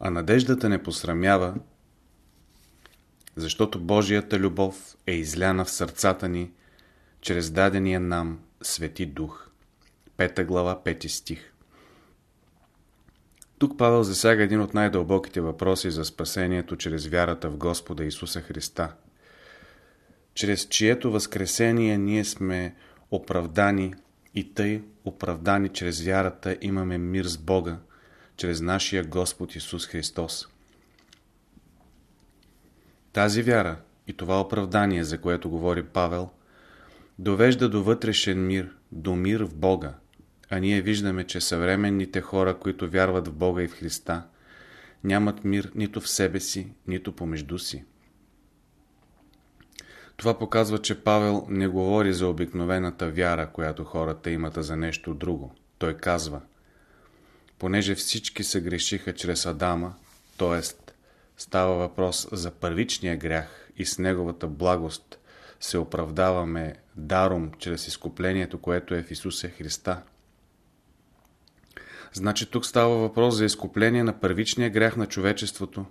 А надеждата не посрамява, защото Божията любов е изляна в сърцата ни чрез дадения нам Свети Дух. Пета глава, пети стих. Тук Павел засяга един от най-дълбоките въпроси за спасението чрез вярата в Господа Исуса Христа, чрез чието възкресение ние сме оправдани и тъй оправдани чрез вярата имаме мир с Бога, чрез нашия Господ Исус Христос. Тази вяра и това оправдание, за което говори Павел, довежда до вътрешен мир, до мир в Бога, а ние виждаме, че съвременните хора, които вярват в Бога и в Христа, нямат мир нито в себе си, нито помежду си. Това показва, че Павел не говори за обикновената вяра, която хората имат за нещо друго. Той казва, понеже всички се грешиха чрез Адама, т.е. става въпрос за първичния грях и с неговата благост се оправдаваме даром чрез изкуплението, което е в Исусе Христа. Значи тук става въпрос за изкупление на първичния грях на човечеството,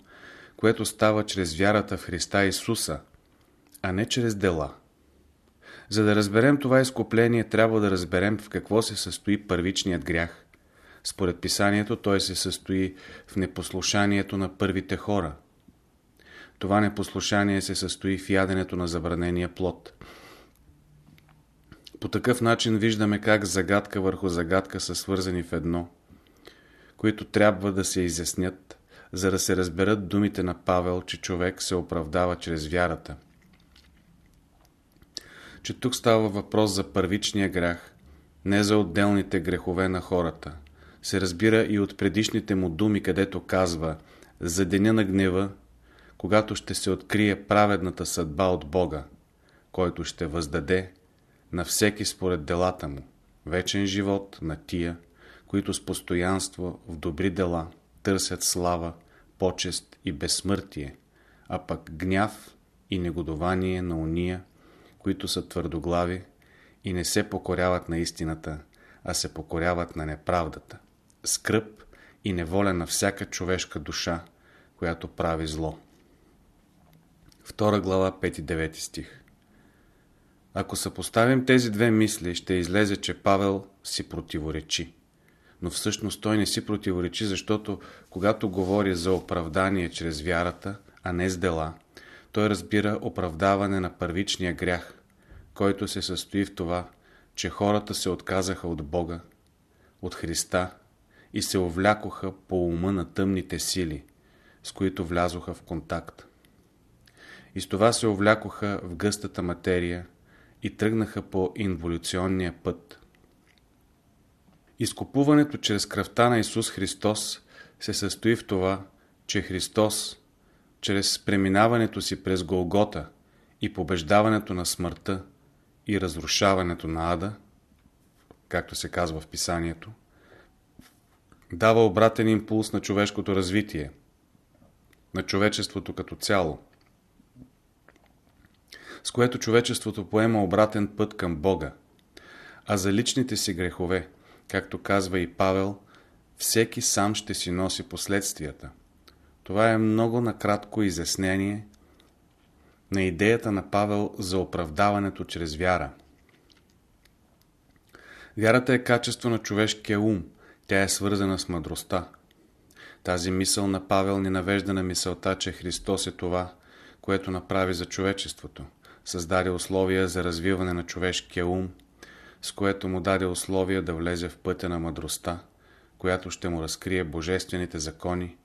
което става чрез вярата в Христа Исуса, а не чрез дела. За да разберем това изкупление, трябва да разберем в какво се състои първичният грях. Според писанието той се състои в непослушанието на първите хора. Това непослушание се състои в яденето на забранения плод. По такъв начин виждаме как загадка върху загадка са свързани в едно, които трябва да се изяснят, за да се разберат думите на Павел, че човек се оправдава чрез вярата. Че тук става въпрос за първичния грях, не за отделните грехове на хората. Се разбира и от предишните му думи, където казва за деня на гнева, когато ще се открие праведната съдба от Бога, който ще въздаде на всеки според делата му, вечен живот на тия, които с постоянство в добри дела търсят слава, почест и безсмъртие, а пък гняв и негодование на уния, които са твърдоглави и не се покоряват на истината, а се покоряват на неправдата, скръп и неволя на всяка човешка душа, която прави зло. Втора глава, 5-9 стих Ако съпоставим тези две мисли, ще излезе, че Павел си противоречи но всъщност той не си противоречи, защото когато говори за оправдание чрез вярата, а не с дела, той разбира оправдаване на първичния грях, който се състои в това, че хората се отказаха от Бога, от Христа и се овлякоха по ума на тъмните сили, с които влязоха в контакт. И с това се овлякоха в гъстата материя и тръгнаха по инволюционния път – Изкупуването чрез кръвта на Исус Христос се състои в това, че Христос, чрез преминаването си през Голгота и побеждаването на смъртта и разрушаването на ада, както се казва в писанието, дава обратен импулс на човешкото развитие, на човечеството като цяло, с което човечеството поема обратен път към Бога, а за личните си грехове – Както казва и Павел, всеки сам ще си носи последствията. Това е много накратко изяснение на идеята на Павел за оправдаването чрез вяра. Вярата е качество на човешкия ум. Тя е свързана с мъдростта. Тази мисъл на Павел ни навежда на мисълта, че Христос е това, което направи за човечеството. Създаде условия за развиване на човешкия ум – с което му даде условия да влезе в пътя на мъдростта, която ще му разкрие божествените закони,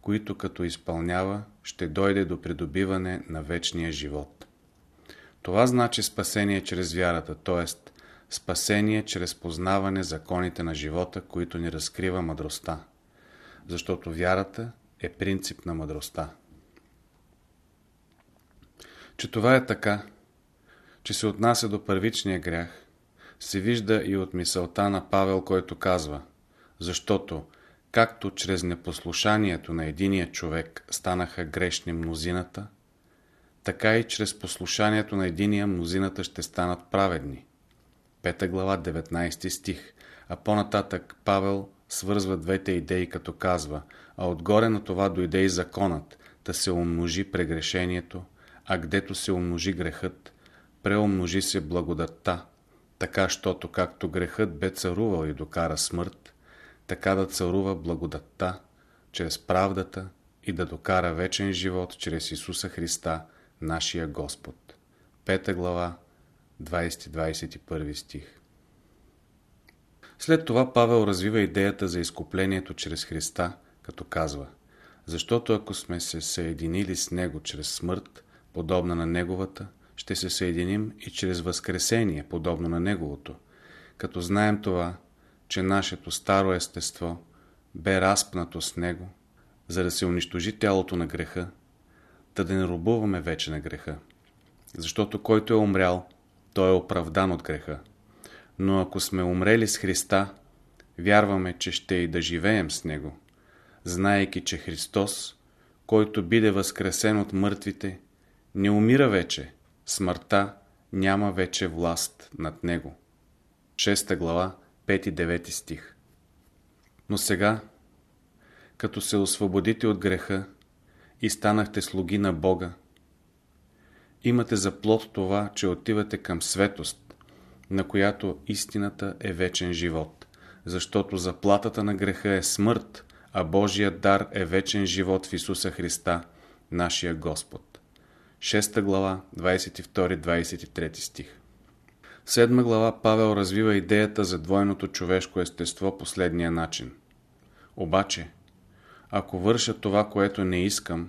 които като изпълнява, ще дойде до придобиване на вечния живот. Това значи спасение чрез вярата, т.е. спасение чрез познаване законите на живота, които ни разкрива мъдростта, защото вярата е принцип на мъдростта. Че това е така, че се отнася до първичния грях, се вижда и от мисълта на Павел, който казва Защото, както чрез непослушанието на единия човек станаха грешни мнозината, така и чрез послушанието на единия мнозината ще станат праведни. Пета глава, 19 стих. А по-нататък Павел свързва двете идеи, като казва а отгоре на това дойде и законът, да се умножи прегрешението, а гдето се умножи грехът, преумножи се благодатта, така, щото както грехът бе царувал и докара смърт, така да царува благодатта, чрез правдата и да докара вечен живот чрез Исуса Христа, нашия Господ. 5 глава, 20-21 стих. След това Павел развива идеята за изкуплението чрез Христа, като казва Защото ако сме се съединили с Него чрез смърт, подобна на Неговата, ще се съединим и чрез възкресение, подобно на Неговото. Като знаем това, че нашето старо естество бе разпнато с Него, за да се унищожи тялото на греха, да да не рубуваме вече на греха. Защото който е умрял, той е оправдан от греха. Но ако сме умрели с Христа, вярваме, че ще и да живеем с Него, знаейки, че Христос, който биде възкресен от мъртвите, не умира вече, смъртта няма вече власт над Него. 6 глава, 5-9 стих Но сега, като се освободите от греха и станахте слуги на Бога, имате за плод това, че отивате към светост, на която истината е вечен живот, защото заплатата на греха е смърт, а Божият дар е вечен живот в Исуса Христа, нашия Господ. 6 глава, 22-23 стих 7 глава Павел развива идеята за двойното човешко естество последния начин. Обаче, ако върша това, което не искам,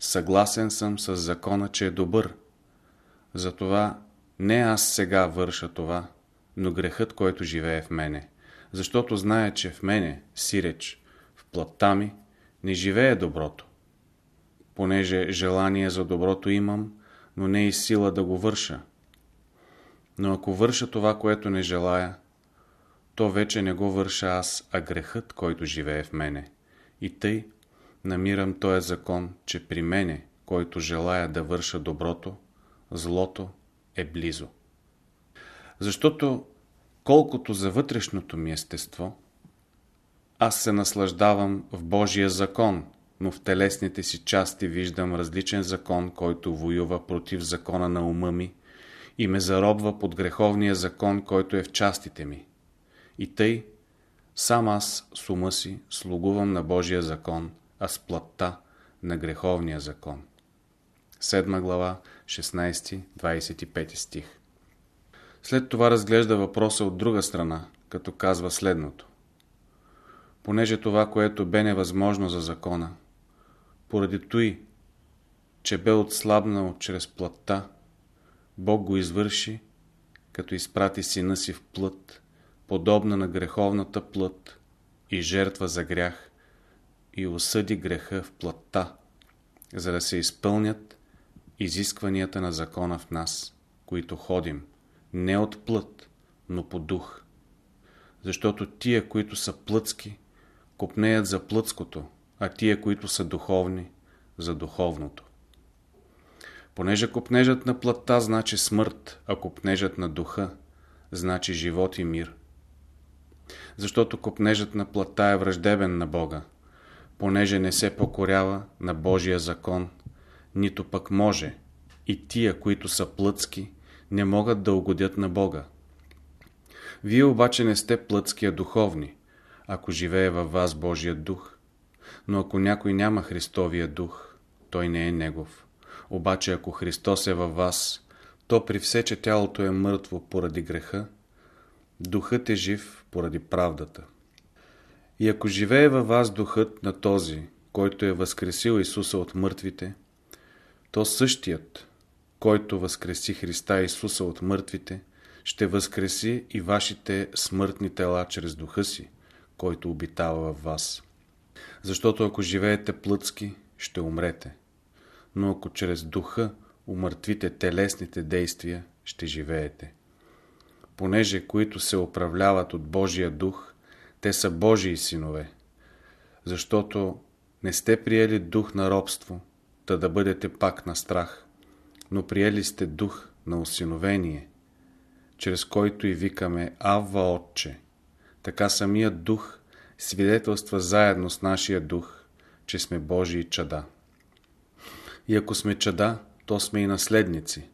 съгласен съм с закона, че е добър. Затова не аз сега върша това, но грехът, който живее в мене. Защото знае, че в мене, сиреч, в плътта ми, не живее доброто. Понеже желание за доброто имам, но не и сила да го върша. Но ако върша това, което не желая, то вече не го върша аз, а грехът, който живее в мене. И тъй намирам този закон, че при мене, който желая да върша доброто, злото е близо. Защото колкото за вътрешното ми естество, аз се наслаждавам в Божия закон, но в телесните си части виждам различен закон, който воюва против закона на ума ми и ме заробва под греховния закон, който е в частите ми. И тъй, сам аз с ума си слугувам на Божия закон, а с плътта на греховния закон. 7 глава, 16-25 стих След това разглежда въпроса от друга страна, като казва следното. Понеже това, което бе невъзможно за закона, поради той, че бе отслабнал чрез плътта, Бог го извърши, като изпрати сина си в плът, подобна на греховната плът и жертва за грях, и осъди греха в плътта, за да се изпълнят изискванията на закона в нас, които ходим, не от плът, но по дух. Защото тия, които са плътски, копнеят за плътското, а тия, които са духовни, за духовното. Понеже копнежът на плътта значи смърт, а копнежът на духа значи живот и мир. Защото копнежът на плътта е враждебен на Бога, понеже не се покорява на Божия закон, нито пък може, и тия, които са плътски, не могат да угодят на Бога. Вие обаче не сте плътски, а духовни, ако живее във вас Божия дух. Но ако някой няма Христовия дух, той не е Негов. Обаче ако Христос е във вас, то при все, че тялото е мъртво поради греха, духът е жив поради правдата. И ако живее във вас духът на този, който е възкресил Исуса от мъртвите, то същият, който възкреси Христа Исуса от мъртвите, ще възкреси и вашите смъртни тела чрез духа си, който обитава в вас. Защото ако живеете плътски, ще умрете. Но ако чрез духа умъртвите телесните действия, ще живеете. Понеже които се управляват от Божия дух, те са Божии синове. Защото не сте приели дух на робство, та да бъдете пак на страх, но приели сте дух на осиновение, чрез който и викаме Авва Отче. Така самият дух свидетелства заедно с нашия дух, че сме Божии чада. И ако сме чада, то сме и наследници.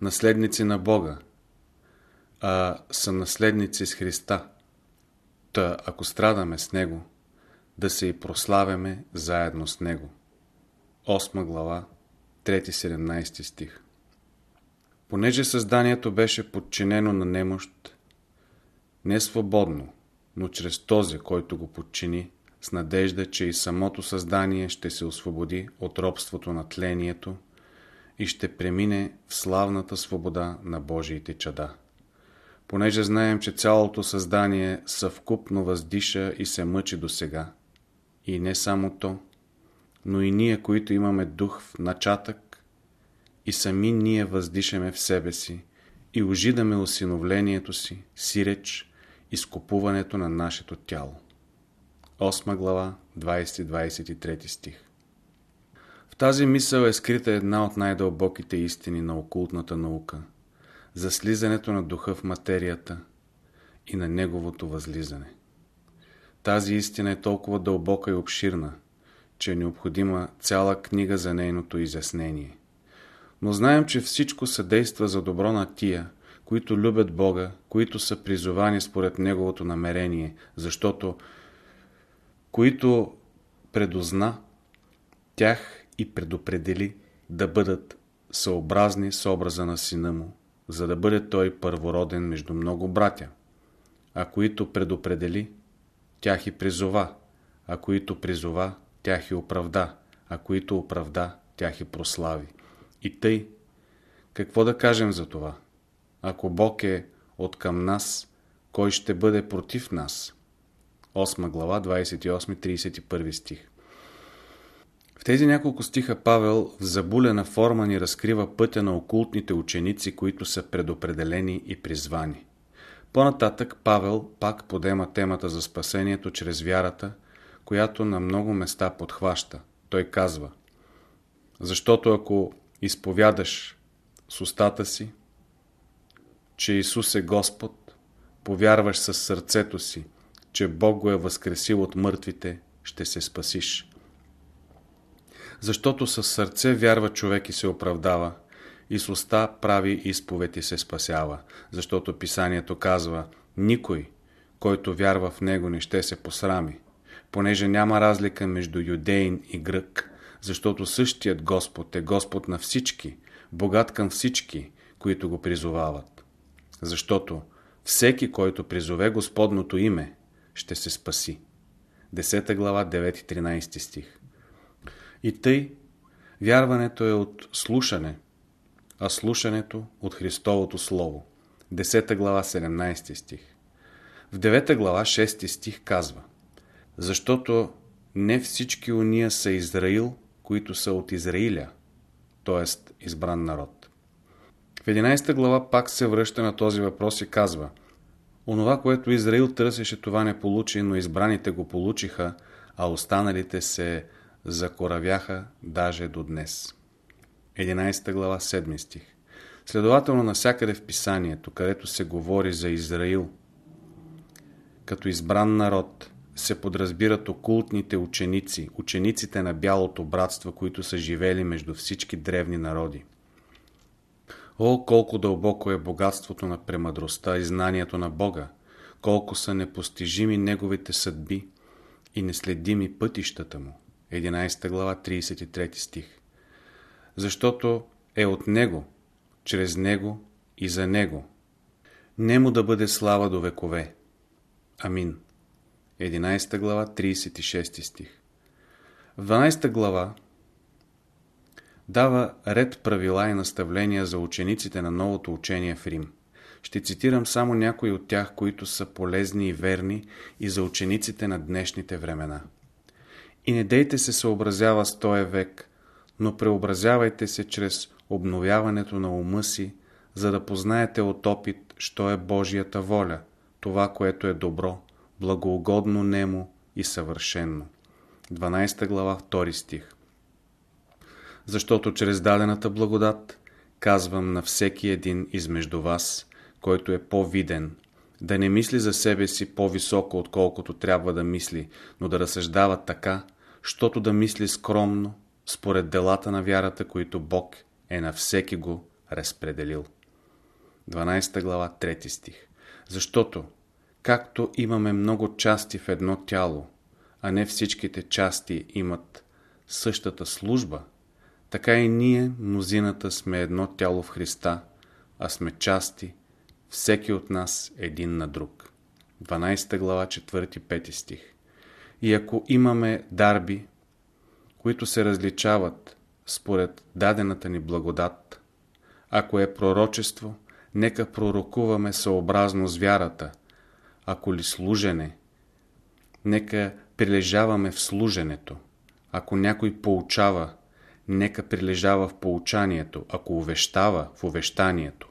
Наследници на Бога, а са наследници с Христа. Та, ако страдаме с Него, да се и прославяме заедно с Него. 8 глава, 3-17 стих Понеже създанието беше подчинено на немощ, не свободно, но чрез този, който го подчини, с надежда, че и самото създание ще се освободи от робството на тлението и ще премине в славната свобода на Божиите чада. Понеже знаем, че цялото създание съвкупно въздиша и се мъчи до сега, и не само то, но и ние, които имаме дух в начатък, и сами ние въздишаме в себе си и ожидаме осиновлението си, сиреч, изкупуването на нашето тяло. 8 глава, 20-23 стих. В тази мисъл е скрита една от най-дълбоките истини на окултната наука за слизането на духа в материята и на неговото възлизане. Тази истина е толкова дълбока и обширна, че е необходима цяла книга за нейното изяснение. Но знаем, че всичко съдейства за добро на тия, които любят Бога, които са призовани според Неговото намерение, защото които предозна, тях и предопредели да бъдат съобразни с образа на сина му, за да бъде той първороден между много братя, а които предопредели, тях и призова, а които призова, тях и оправда, а които оправда, тях и прослави. И тъй, какво да кажем за това? Ако Бог е от към нас, кой ще бъде против нас? 8 глава, 28-31 стих В тези няколко стиха Павел в забулена форма ни разкрива пътя на окултните ученици, които са предопределени и призвани. По-нататък Павел пак подема темата за спасението чрез вярата, която на много места подхваща. Той казва Защото ако изповядаш с устата си, че Исус е Господ, повярваш със сърцето си, че Бог го е възкресил от мъртвите, ще се спасиш. Защото със сърце вярва човек и се оправдава, и с уста прави изповед и се спасява, защото писанието казва, никой, който вярва в него, не ще се посрами, понеже няма разлика между юдеин и грък, защото същият Господ е Господ на всички, богат към всички, които го призовават. Защото всеки, който призове Господното име, ще се спаси. 10 глава, 9-13 стих И тъй, вярването е от слушане, а слушането от Христовото Слово. 10 глава, 17 стих В 9 глава, 6 стих казва Защото не всички уния са Израил, които са от Израиля, т.е. избран народ. В 11 глава пак се връща на този въпрос и казва Онова, което Израил търсеше, това не получи, но избраните го получиха, а останалите се закоравяха даже до днес. 11 глава, 7 стих Следователно, навсякъде в писанието, където се говори за Израил, като избран народ, се подразбират окултните ученици, учениците на Бялото братство, които са живели между всички древни народи. О, колко дълбоко е богатството на премъдростта и знанието на Бога, колко са непостижими Неговите съдби и неследими пътищата Му. 11 глава, 33 стих. Защото е от Него, чрез Него и за Него. Нему да бъде слава до векове. Амин. 11 глава, 36 стих. В 12 глава дава ред правила и наставления за учениците на новото учение в Рим. Ще цитирам само някои от тях, които са полезни и верни и за учениците на днешните времена. И не дейте се съобразява с този век, но преобразявайте се чрез обновяването на ума си, за да познаете от опит, що е Божията воля, това, което е добро, благоугодно нему и съвършенно. 12 глава, 2 стих защото чрез дадената благодат казвам на всеки един измежду вас, който е по-виден, да не мисли за себе си по-високо, отколкото трябва да мисли, но да разсъждава така, щото да мисли скромно, според делата на вярата, които Бог е на всеки го разпределил. 12 глава, 3 стих. Защото, както имаме много части в едно тяло, а не всичките части имат същата служба, така и ние, мнозината, сме едно тяло в Христа, а сме части, всеки от нас един на друг. 12 глава, 4-5 стих. И ако имаме дарби, които се различават според дадената ни благодат, ако е пророчество, нека пророкуваме съобразно с вярата, ако ли служене, нека прилежаваме в служенето, ако някой поучава, нека прилежава в поучанието, ако увещава в увещанието.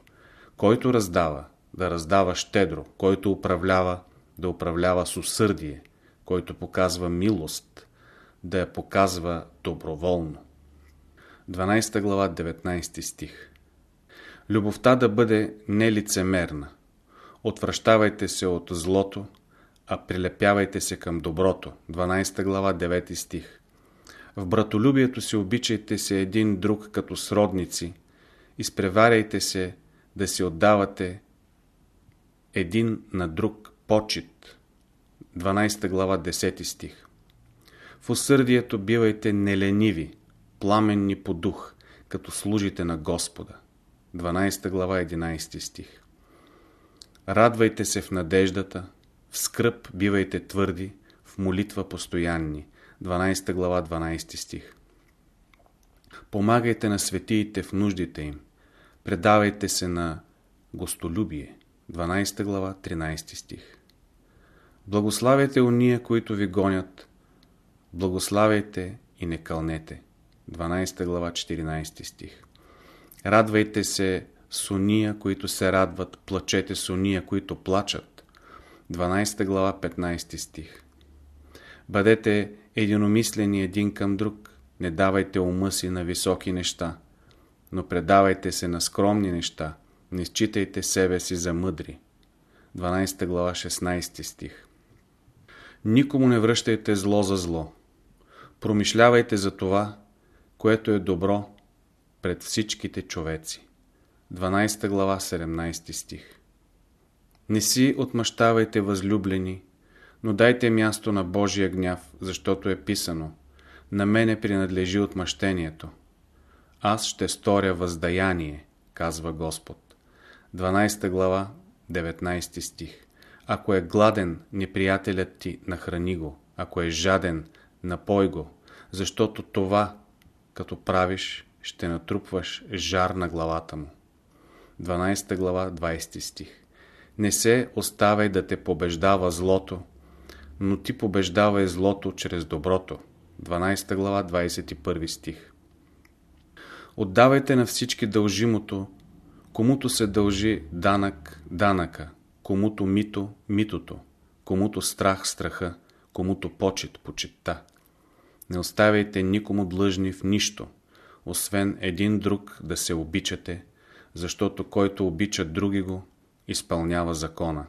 Който раздава, да раздава щедро, който управлява, да управлява с усърдие, който показва милост, да я показва доброволно. 12 глава, 19 стих Любовта да бъде нелицемерна. Отвръщавайте се от злото, а прилепявайте се към доброто. 12 глава, 9 стих В братолюбието си обичайте се един друг като сродници, изпреваряйте се да си отдавате един на друг почет. 12 глава, 10 стих В усърдието бивайте нелениви, пламенни по дух, като служите на Господа. 12 глава, 11 стих Радвайте се в надеждата, в скръп бивайте твърди, в молитва постоянни. 12 глава, 12 стих Помагайте на светиите в нуждите им. Предавайте се на гостолюбие. 12 глава, 13 стих Благославяйте уния, които ви гонят. Благославяйте и не кълнете. 12 глава, 14 стих Радвайте се с уния, които се радват, плачете с уния, които плачат. 12 глава, 15 стих Бъдете единомислени един към друг, не давайте ума си на високи неща, но предавайте се на скромни неща, не считайте себе си за мъдри. 12 глава, 16 стих Никому не връщайте зло за зло. Промишлявайте за това, което е добро пред всичките човеци. 12 глава, 17 стих Не си отмъщавайте възлюблени, но дайте място на Божия гняв, защото е писано На мене принадлежи отмъщението. Аз ще сторя въздаяние, казва Господ. 12 глава, 19 стих Ако е гладен неприятелят ти, нахрани го. Ако е жаден, напой го, защото това, като правиш, ще натрупваш жар на главата му. 12 глава, 20 стих Не се оставай да те побеждава злото, но ти побеждавай злото чрез доброто. 12 глава, 21 стих Отдавайте на всички дължимото, комуто се дължи данък, данъка, комуто мито, митото, комуто страх, страха, комуто почет, почетта. Не оставяйте никому длъжни в нищо – освен един друг да се обичате, защото който обича други го, изпълнява закона.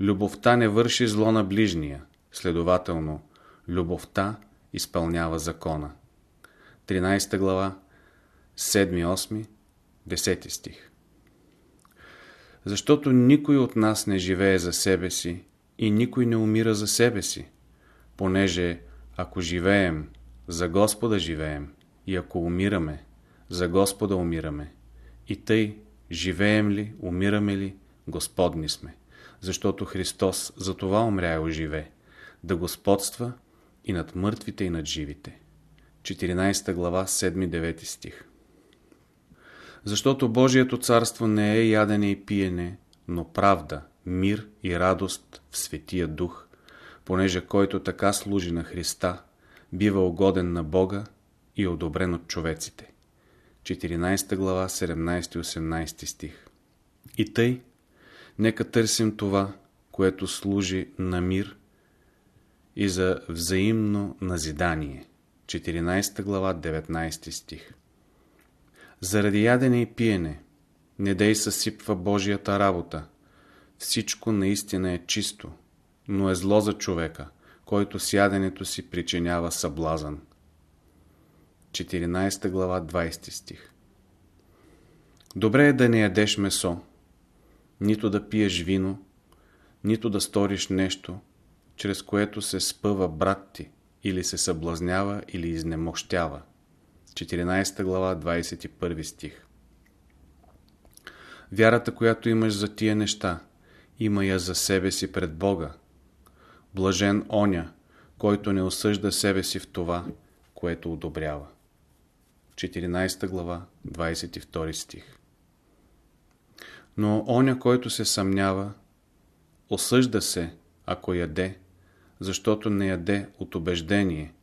Любовта не върши зло на ближния, следователно, любовта изпълнява закона. 13 глава, 7-8, 10 стих Защото никой от нас не живее за себе си и никой не умира за себе си, понеже ако живеем, за Господа живеем, и ако умираме, за Господа умираме. И тъй, живеем ли, умираме ли, Господни сме. Защото Христос за това умря и оживе, да господства и над мъртвите и над живите. 14 глава, 7-9 стих Защото Божието царство не е ядене и пиене, но правда, мир и радост в Светия Дух, понеже който така служи на Христа, бива угоден на Бога и одобрен от човеците. 14 глава, 17-18 стих И тъй, нека търсим това, което служи на мир и за взаимно назидание. 14 глава, 19 стих Заради ядене и пиене, не дей съсипва Божията работа. Всичко наистина е чисто, но е зло за човека, който с яденето си причинява съблазън. 14 глава 20 стих Добре е да не ядеш месо, нито да пиеш вино, нито да сториш нещо, чрез което се спъва брат ти, или се съблазнява, или изнемощява. 14 глава 21 стих Вярата, която имаш за тия неща, има я за себе си пред Бога. Блажен оня, който не осъжда себе си в това, което одобрява. 14 глава, 22 стих Но оня, който се съмнява, осъжда се, ако яде, защото не яде от убеждение,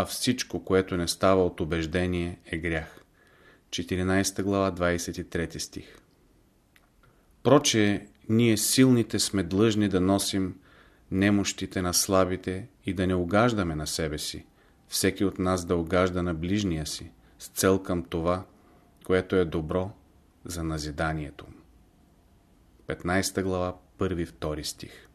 а всичко, което не става от убеждение, е грях. 14 глава, 23 стих Проче, ние силните сме длъжни да носим немощите на слабите и да не огаждаме на себе си, всеки от нас да огажда на ближния си, с цел към това, което е добро за назиданието. 15 глава, 1-2 стих